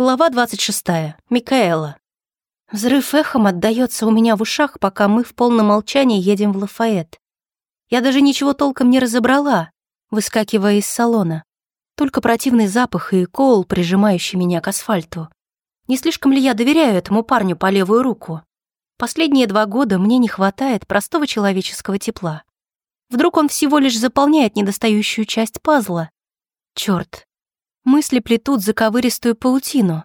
Глава 26. Микаэла. Взрыв эхом отдаётся у меня в ушах, пока мы в полном молчании едем в Лафайет. Я даже ничего толком не разобрала, выскакивая из салона. Только противный запах и кол, прижимающий меня к асфальту. Не слишком ли я доверяю этому парню по левую руку? Последние два года мне не хватает простого человеческого тепла. Вдруг он всего лишь заполняет недостающую часть пазла. Чёрт, Мысли плетут заковыристую паутину.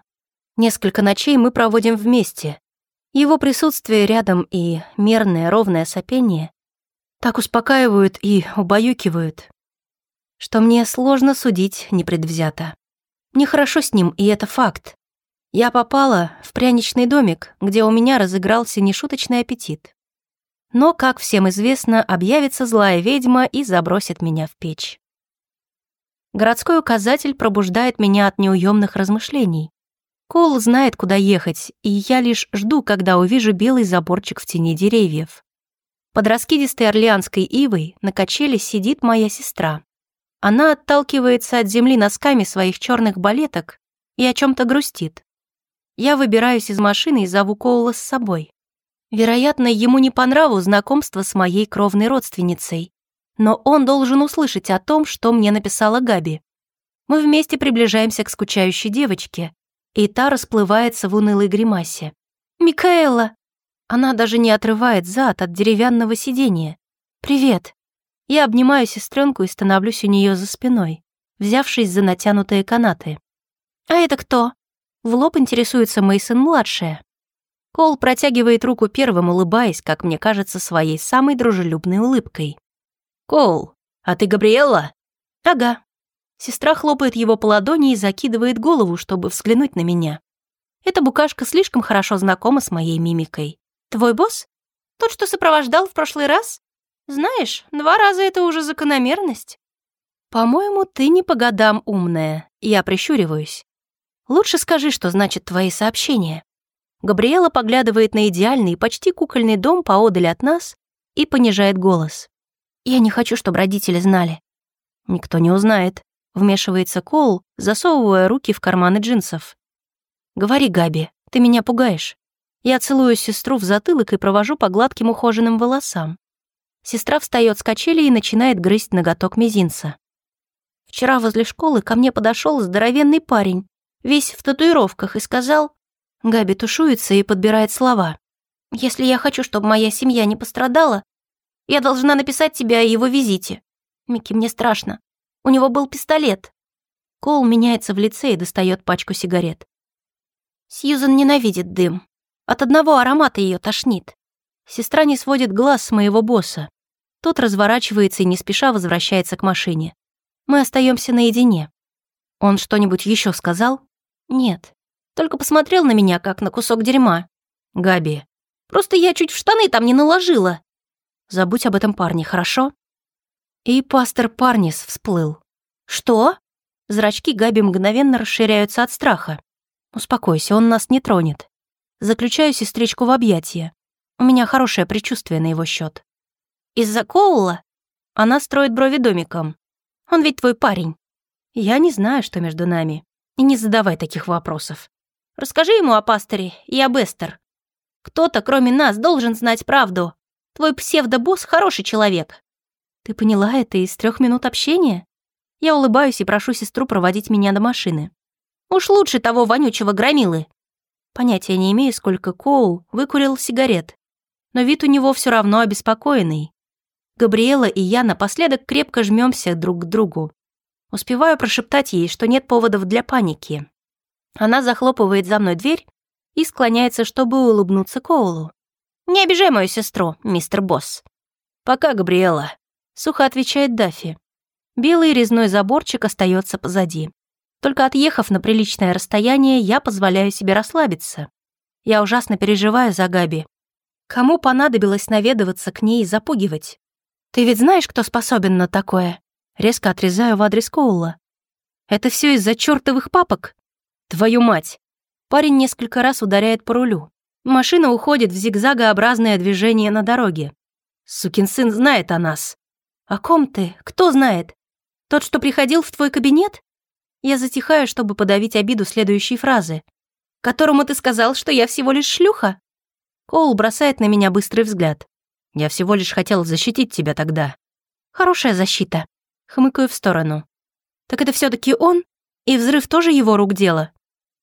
Несколько ночей мы проводим вместе. Его присутствие рядом и мерное ровное сопение так успокаивают и убаюкивают, что мне сложно судить непредвзято. Нехорошо с ним, и это факт. Я попала в пряничный домик, где у меня разыгрался нешуточный аппетит. Но, как всем известно, объявится злая ведьма и забросит меня в печь. Городской указатель пробуждает меня от неуемных размышлений. Кол знает, куда ехать, и я лишь жду, когда увижу белый заборчик в тени деревьев. Под раскидистой орлеанской ивой на качеле сидит моя сестра. Она отталкивается от земли носками своих черных балеток и о чем то грустит. Я выбираюсь из машины и зову Коула с собой. Вероятно, ему не по нраву знакомство с моей кровной родственницей, но он должен услышать о том, что мне написала Габи. Мы вместе приближаемся к скучающей девочке, и та расплывается в унылой гримасе. «Микаэла!» Она даже не отрывает зад от деревянного сидения. «Привет!» Я обнимаю сестренку и становлюсь у нее за спиной, взявшись за натянутые канаты. «А это кто?» В лоб интересуется Мейсон младшая Кол протягивает руку первым, улыбаясь, как мне кажется, своей самой дружелюбной улыбкой. «Коул, а ты Габриэлла?» «Ага». Сестра хлопает его по ладони и закидывает голову, чтобы взглянуть на меня. Эта букашка слишком хорошо знакома с моей мимикой. «Твой босс? Тот, что сопровождал в прошлый раз? Знаешь, два раза это уже закономерность». «По-моему, ты не по годам умная. Я прищуриваюсь. Лучше скажи, что значит твои сообщения». Габриэла поглядывает на идеальный, почти кукольный дом поодаль от нас и понижает голос. Я не хочу, чтобы родители знали. Никто не узнает. Вмешивается Коул, засовывая руки в карманы джинсов. Говори, Габи, ты меня пугаешь. Я целую сестру в затылок и провожу по гладким ухоженным волосам. Сестра встает с качели и начинает грызть ноготок мизинца. Вчера возле школы ко мне подошел здоровенный парень, весь в татуировках, и сказал... Габи тушуется и подбирает слова. «Если я хочу, чтобы моя семья не пострадала, я должна написать тебе о его визите. Микки, мне страшно. У него был пистолет. Кол меняется в лице и достает пачку сигарет. Сьюзан ненавидит дым. От одного аромата ее тошнит. Сестра не сводит глаз с моего босса. Тот разворачивается и не спеша возвращается к машине. Мы остаемся наедине. Он что-нибудь еще сказал? Нет. Только посмотрел на меня, как на кусок дерьма. Габи. Просто я чуть в штаны там не наложила. Забудь об этом парне, хорошо?» И пастор Парнис всплыл. «Что?» Зрачки Габи мгновенно расширяются от страха. «Успокойся, он нас не тронет. Заключаю сестричку в объятия. У меня хорошее предчувствие на его счет. «Из-за Коула?» Она строит брови домиком. «Он ведь твой парень». «Я не знаю, что между нами. И не задавай таких вопросов. Расскажи ему о пасторе и об Эстер. Кто-то, кроме нас, должен знать правду. Твой псевдобосс хороший человек. Ты поняла это из трех минут общения? Я улыбаюсь и прошу сестру проводить меня до машины. Уж лучше того вонючего громилы. Понятия не имею, сколько Коул выкурил сигарет. Но вид у него все равно обеспокоенный. Габриэла и я напоследок крепко жмемся друг к другу. Успеваю прошептать ей, что нет поводов для паники. Она захлопывает за мной дверь и склоняется, чтобы улыбнуться Коулу. «Не обижай мою сестру, мистер Босс». «Пока, Габриэла», — сухо отвечает Даффи. Белый резной заборчик остается позади. Только отъехав на приличное расстояние, я позволяю себе расслабиться. Я ужасно переживаю за Габи. Кому понадобилось наведываться к ней и запугивать? Ты ведь знаешь, кто способен на такое? Резко отрезаю в адрес Коула. Это все из-за чертовых папок? Твою мать! Парень несколько раз ударяет по рулю. Машина уходит в зигзагообразное движение на дороге. Сукин сын знает о нас. О ком ты? Кто знает? Тот, что приходил в твой кабинет? Я затихаю, чтобы подавить обиду следующей фразы. «Которому ты сказал, что я всего лишь шлюха?» Коул бросает на меня быстрый взгляд. «Я всего лишь хотел защитить тебя тогда». «Хорошая защита». Хмыкаю в сторону. «Так это все таки он? И взрыв тоже его рук дело?»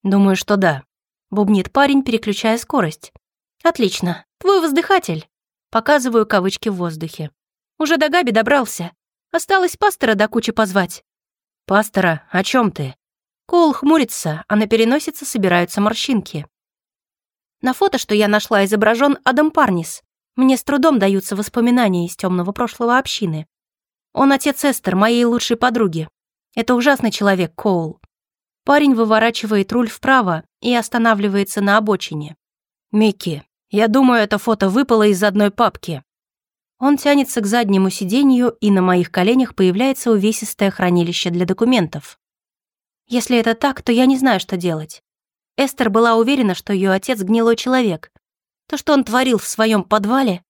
«Думаю, что да», — бубнит парень, переключая скорость. «Отлично. Твой воздыхатель». Показываю кавычки в воздухе. «Уже до Габи добрался. Осталось пастора до кучи позвать». «Пастора, о чем ты?» Коул хмурится, а на переносице собираются морщинки. На фото, что я нашла, изображен Адам Парнис. Мне с трудом даются воспоминания из темного прошлого общины. Он отец Эстер, моей лучшей подруги. Это ужасный человек, Коул. Парень выворачивает руль вправо и останавливается на обочине. «Микки, я думаю, это фото выпало из одной папки». Он тянется к заднему сиденью, и на моих коленях появляется увесистое хранилище для документов. Если это так, то я не знаю, что делать. Эстер была уверена, что ее отец гнилой человек. То, что он творил в своем подвале...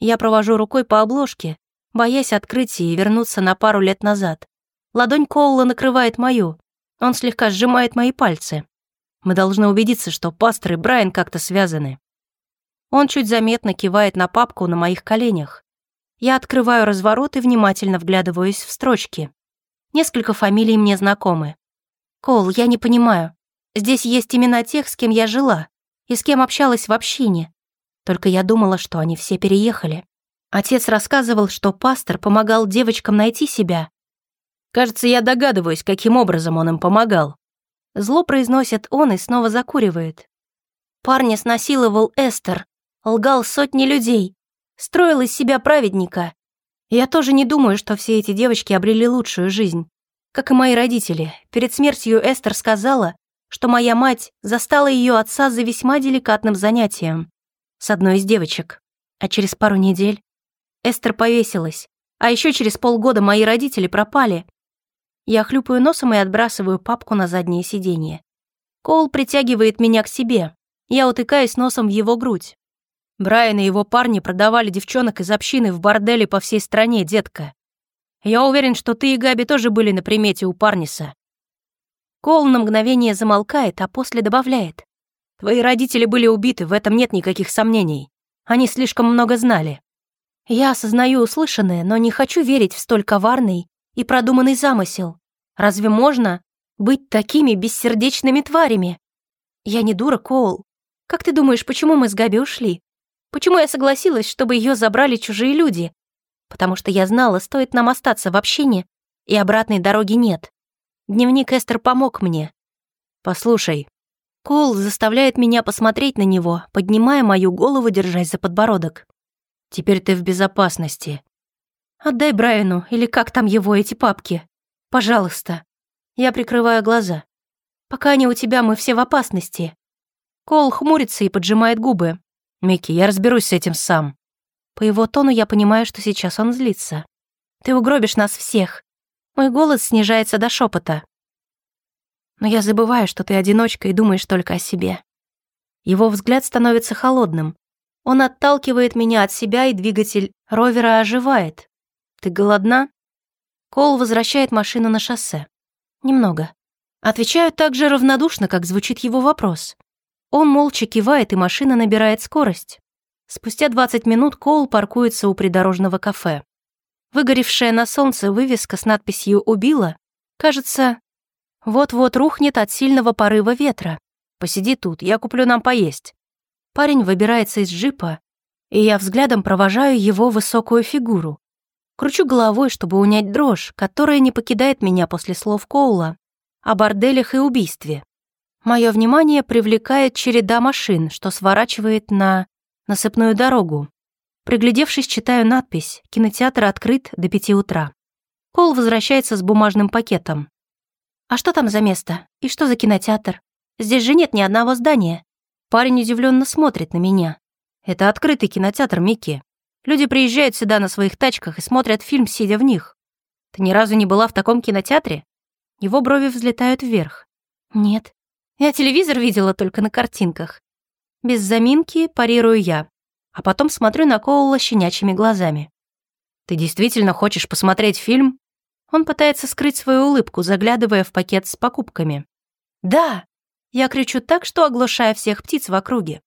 Я провожу рукой по обложке, боясь открыть и вернуться на пару лет назад. Ладонь Коула накрывает мою. Он слегка сжимает мои пальцы. Мы должны убедиться, что пастор и Брайан как-то связаны. Он чуть заметно кивает на папку на моих коленях. Я открываю разворот и внимательно вглядываюсь в строчки. Несколько фамилий мне знакомы. Кол, я не понимаю. Здесь есть имена тех, с кем я жила и с кем общалась в общине. Только я думала, что они все переехали. Отец рассказывал, что пастор помогал девочкам найти себя. Кажется, я догадываюсь, каким образом он им помогал. Зло произносит он и снова закуривает. Парня снасиловал Эстер, лгал сотни людей, строил из себя праведника. Я тоже не думаю, что все эти девочки обрели лучшую жизнь. Как и мои родители, перед смертью Эстер сказала, что моя мать застала ее отца за весьма деликатным занятием с одной из девочек. А через пару недель Эстер повесилась, а еще через полгода мои родители пропали. Я хлюпаю носом и отбрасываю папку на заднее сиденье. Коул притягивает меня к себе. Я утыкаюсь носом в его грудь. Брайан и его парни продавали девчонок из общины в борделе по всей стране, детка. Я уверен, что ты и Габи тоже были на примете у Парниса. Кол на мгновение замолкает, а после добавляет. Твои родители были убиты, в этом нет никаких сомнений. Они слишком много знали. Я осознаю услышанное, но не хочу верить в столь коварный и продуманный замысел. Разве можно быть такими бессердечными тварями? Я не дура, Коул. Как ты думаешь, почему мы с Габи ушли? Почему я согласилась, чтобы ее забрали чужие люди? Потому что я знала, стоит нам остаться в общине, и обратной дороги нет. Дневник Эстер помог мне. Послушай. Коул заставляет меня посмотреть на него, поднимая мою голову, держась за подбородок. Теперь ты в безопасности. Отдай Брайану, или как там его, эти папки. Пожалуйста. Я прикрываю глаза. Пока они у тебя, мы все в опасности. Коул хмурится и поджимает губы, «Микки, я разберусь с этим сам». По его тону я понимаю, что сейчас он злится. «Ты угробишь нас всех». Мой голос снижается до шепота. Но я забываю, что ты одиночка и думаешь только о себе. Его взгляд становится холодным. Он отталкивает меня от себя, и двигатель ровера оживает. «Ты голодна?» Кол возвращает машину на шоссе. «Немного». Отвечаю так же равнодушно, как звучит его вопрос. Он молча кивает, и машина набирает скорость. Спустя 20 минут Коул паркуется у придорожного кафе. Выгоревшая на солнце вывеска с надписью «Убила» кажется, вот-вот рухнет от сильного порыва ветра. «Посиди тут, я куплю нам поесть». Парень выбирается из джипа, и я взглядом провожаю его высокую фигуру. Кручу головой, чтобы унять дрожь, которая не покидает меня после слов Коула о борделях и убийстве. Мое внимание привлекает череда машин, что сворачивает на насыпную дорогу. Приглядевшись, читаю надпись «Кинотеатр открыт до пяти утра». Кол возвращается с бумажным пакетом. «А что там за место? И что за кинотеатр? Здесь же нет ни одного здания». Парень удивленно смотрит на меня. «Это открытый кинотеатр, Микки. Люди приезжают сюда на своих тачках и смотрят фильм, сидя в них. Ты ни разу не была в таком кинотеатре?» Его брови взлетают вверх. «Нет, я телевизор видела только на картинках. Без заминки парирую я, а потом смотрю на Коула щенячьими глазами. «Ты действительно хочешь посмотреть фильм?» Он пытается скрыть свою улыбку, заглядывая в пакет с покупками. «Да!» Я кричу так, что оглушаю всех птиц в округе.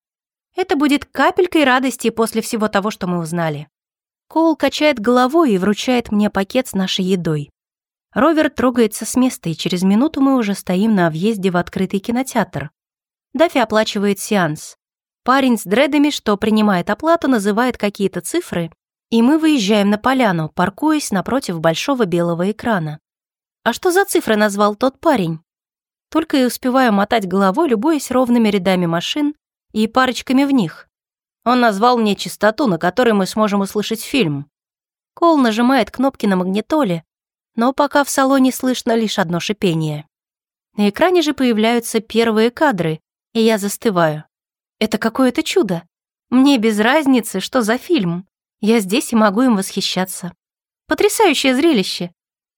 Это будет капелькой радости после всего того, что мы узнали. Коул качает головой и вручает мне пакет с нашей едой. Ровер трогается с места, и через минуту мы уже стоим на въезде в открытый кинотеатр. Даффи оплачивает сеанс. Парень с дредами, что принимает оплату, называет какие-то цифры, и мы выезжаем на поляну, паркуясь напротив большого белого экрана. А что за цифры назвал тот парень? Только и успеваю мотать головой, любуясь ровными рядами машин и парочками в них. Он назвал мне частоту, на которой мы сможем услышать фильм. Кол нажимает кнопки на магнитоле, но пока в салоне слышно лишь одно шипение. На экране же появляются первые кадры, и я застываю. Это какое-то чудо. Мне без разницы, что за фильм. Я здесь и могу им восхищаться. Потрясающее зрелище.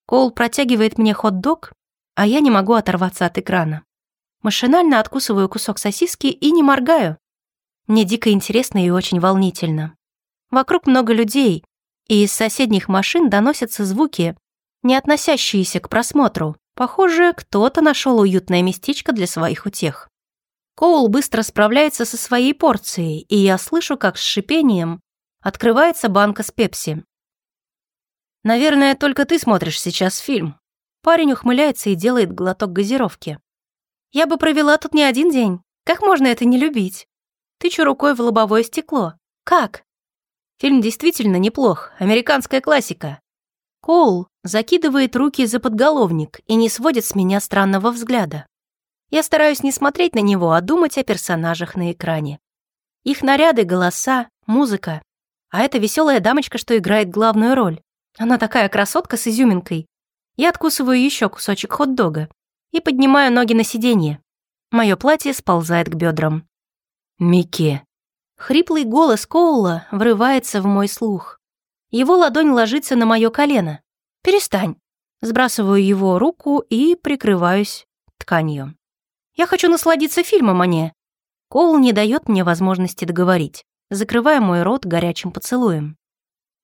Кол протягивает мне хот-дог, а я не могу оторваться от экрана. Машинально откусываю кусок сосиски и не моргаю. Мне дико интересно и очень волнительно. Вокруг много людей, и из соседних машин доносятся звуки, не относящиеся к просмотру. Похоже, кто-то нашел уютное местечко для своих утех. Коул быстро справляется со своей порцией, и я слышу, как с шипением Открывается банка с пепси. «Наверное, только ты смотришь сейчас фильм». Парень ухмыляется и делает глоток газировки. «Я бы провела тут не один день. Как можно это не любить?» Тычу рукой в лобовое стекло. «Как?» Фильм действительно неплох, американская классика. Коул закидывает руки за подголовник и не сводит с меня странного взгляда. Я стараюсь не смотреть на него, а думать о персонажах на экране. Их наряды, голоса, музыка а это веселая дамочка, что играет главную роль. Она такая красотка с изюминкой. Я откусываю еще кусочек хот-дога и поднимаю ноги на сиденье. Мое платье сползает к бедрам. «Микки». Хриплый голос Коула врывается в мой слух. Его ладонь ложится на мое колено. «Перестань». Сбрасываю его руку и прикрываюсь тканью. Я хочу насладиться фильмом, а не... Коул не дает мне возможности договорить закрывая мой рот горячим поцелуем.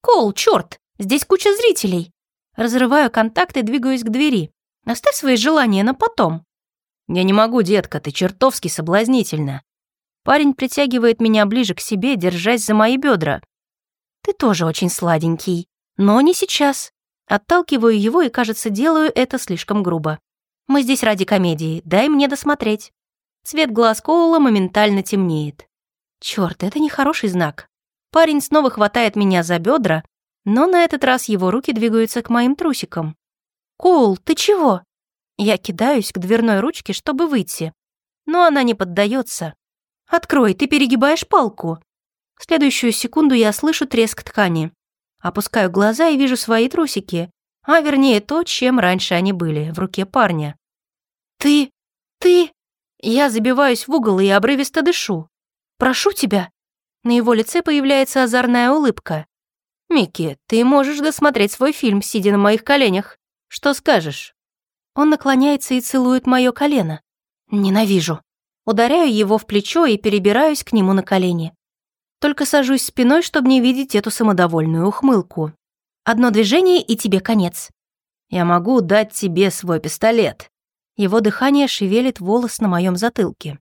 «Кол, черт! Здесь куча зрителей!» Разрываю контакт и двигаюсь к двери. Оставь свои желания на потом. «Я не могу, детка, ты чертовски соблазнительна». Парень притягивает меня ближе к себе, держась за мои бедра. «Ты тоже очень сладенький, но не сейчас». Отталкиваю его и, кажется, делаю это слишком грубо. «Мы здесь ради комедии, дай мне досмотреть». Цвет глаз Коула моментально темнеет. Черт, это нехороший знак. Парень снова хватает меня за бедра, но на этот раз его руки двигаются к моим трусикам. «Коул, ты чего?» Я кидаюсь к дверной ручке, чтобы выйти. Но она не поддается. «Открой, ты перегибаешь палку!» В следующую секунду я слышу треск ткани. Опускаю глаза и вижу свои трусики, а вернее то, чем раньше они были, в руке парня. «Ты... ты...» Я забиваюсь в угол и обрывисто дышу. Прошу тебя». На его лице появляется озорная улыбка. «Микки, ты можешь досмотреть свой фильм, сидя на моих коленях. Что скажешь?» Он наклоняется и целует мое колено. Ненавижу. Ударяю его в плечо и перебираюсь к нему на колени. Только сажусь спиной, чтобы не видеть эту самодовольную ухмылку. Одно движение, и тебе конец. Я могу дать тебе свой пистолет. Его дыхание шевелит волос на моем затылке.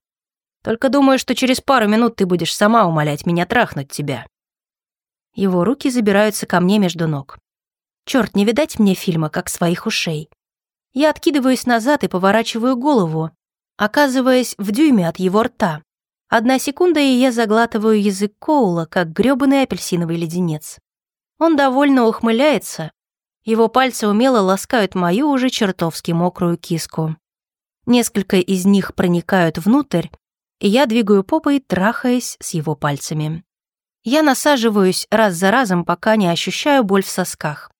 Только думаю, что через пару минут ты будешь сама умолять меня трахнуть тебя». Его руки забираются ко мне между ног. Черт, не видать мне фильма, как своих ушей. Я откидываюсь назад и поворачиваю голову, оказываясь в дюйме от его рта. Одна секунда, и я заглатываю язык Коула, как грёбаный апельсиновый леденец. Он довольно ухмыляется. Его пальцы умело ласкают мою уже чертовски мокрую киску. Несколько из них проникают внутрь, и я двигаю попой, трахаясь с его пальцами. Я насаживаюсь раз за разом, пока не ощущаю боль в сосках.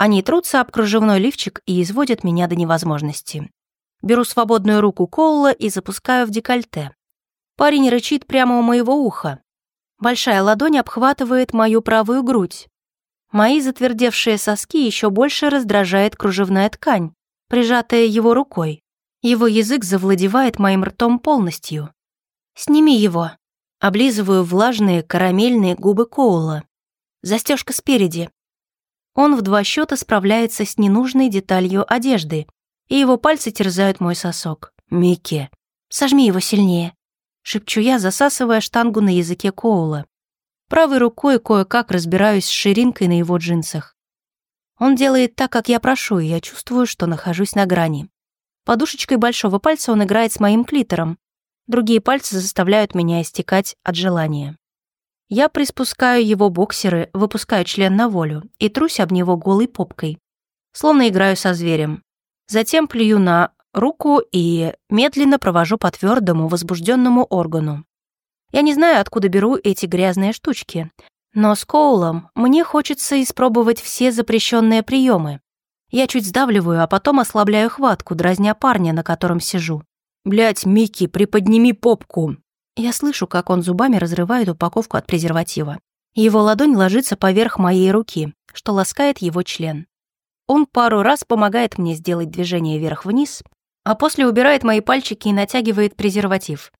Они трутся об кружевной лифчик и изводят меня до невозможности. Беру свободную руку Коула и запускаю в декольте. Парень рычит прямо у моего уха. Большая ладонь обхватывает мою правую грудь. Мои затвердевшие соски еще больше раздражает кружевная ткань, прижатая его рукой. Его язык завладевает моим ртом полностью. «Сними его». Облизываю влажные карамельные губы Коула. Застежка спереди. Он в два счета справляется с ненужной деталью одежды, и его пальцы терзают мой сосок. «Микки, сожми его сильнее», — шепчу я, засасывая штангу на языке Коула. Правой рукой кое-как разбираюсь с ширинкой на его джинсах. Он делает так, как я прошу, и я чувствую, что нахожусь на грани. Подушечкой большого пальца он играет с моим клитором. Другие пальцы заставляют меня истекать от желания. Я приспускаю его боксеры, выпускаю член на волю и трусь об него голой попкой. Словно играю со зверем. Затем плюю на руку и медленно провожу по твердому, возбужденному органу. Я не знаю, откуда беру эти грязные штучки, но с Коулом мне хочется испробовать все запрещенные приемы. Я чуть сдавливаю, а потом ослабляю хватку, дразня парня, на котором сижу. Блять, Микки, приподними попку!» Я слышу, как он зубами разрывает упаковку от презерватива. Его ладонь ложится поверх моей руки, что ласкает его член. Он пару раз помогает мне сделать движение вверх-вниз, а после убирает мои пальчики и натягивает презерватив.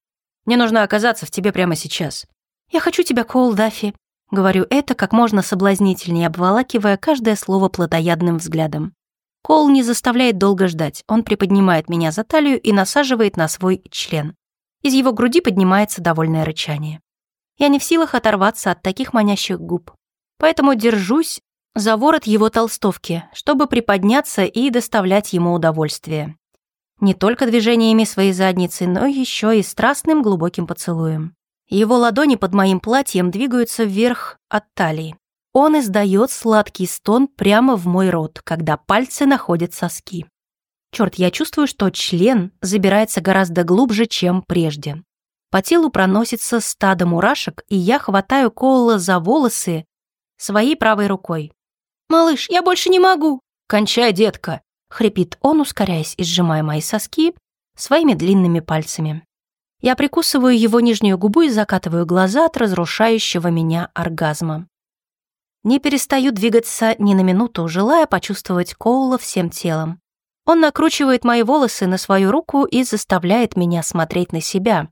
«Мне нужно оказаться в тебе прямо сейчас». «Я хочу тебя, Коул Даффи», — говорю это как можно соблазнительнее, обволакивая каждое слово плотоядным взглядом. Коул не заставляет долго ждать, он приподнимает меня за талию и насаживает на свой член. Из его груди поднимается довольное рычание. Я не в силах оторваться от таких манящих губ, поэтому держусь за ворот его толстовки, чтобы приподняться и доставлять ему удовольствие. Не только движениями своей задницы, но еще и страстным глубоким поцелуем. Его ладони под моим платьем двигаются вверх от талии. Он издает сладкий стон прямо в мой рот, когда пальцы находят соски. Черт, я чувствую, что член забирается гораздо глубже, чем прежде. По телу проносится стадо мурашек, и я хватаю Коула за волосы своей правой рукой. «Малыш, я больше не могу!» «Кончай, детка!» — хрипит он, ускоряясь и сжимая мои соски своими длинными пальцами. Я прикусываю его нижнюю губу и закатываю глаза от разрушающего меня оргазма. Не перестаю двигаться ни на минуту, желая почувствовать Коула всем телом. Он накручивает мои волосы на свою руку и заставляет меня смотреть на себя,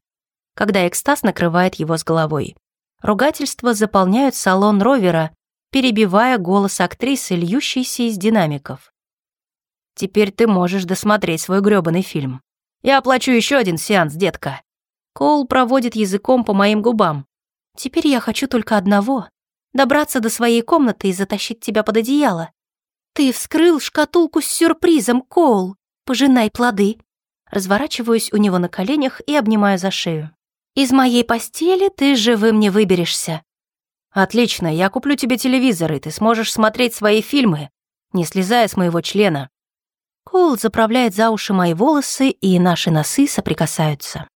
когда экстаз накрывает его с головой. Ругательства заполняют салон ровера, перебивая голос актрисы, льющейся из динамиков. «Теперь ты можешь досмотреть свой грёбаный фильм. Я оплачу еще один сеанс, детка». Коул проводит языком по моим губам. «Теперь я хочу только одного — добраться до своей комнаты и затащить тебя под одеяло. «Ты вскрыл шкатулку с сюрпризом, Коул! Пожинай плоды!» Разворачиваюсь у него на коленях и обнимаю за шею. «Из моей постели ты живым не выберешься». «Отлично, я куплю тебе телевизор, и ты сможешь смотреть свои фильмы, не слезая с моего члена». Коул заправляет за уши мои волосы, и наши носы соприкасаются.